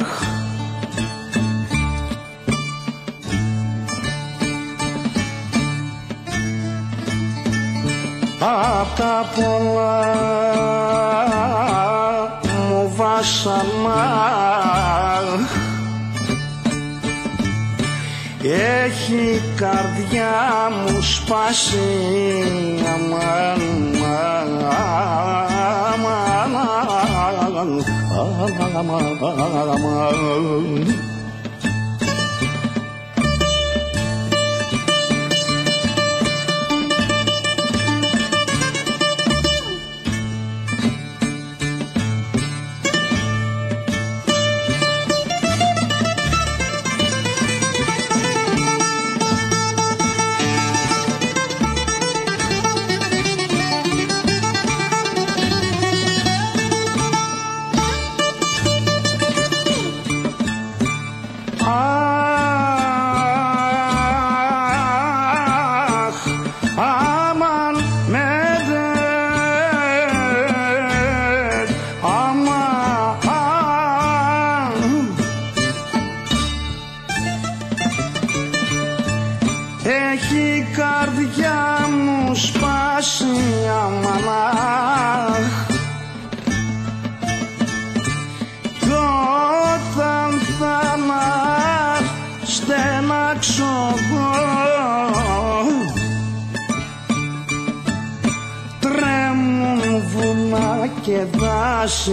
Αχ. Απ' τα πολλά μου βάσανα έχει η καρδιά μου σπάσει αμάν, αμάν. aman aman aman Έχει η καρδιά μου σπάσει αμανάχ Κι όταν θα να στενάξω εγώ Τρέμουν βουνά και δάση.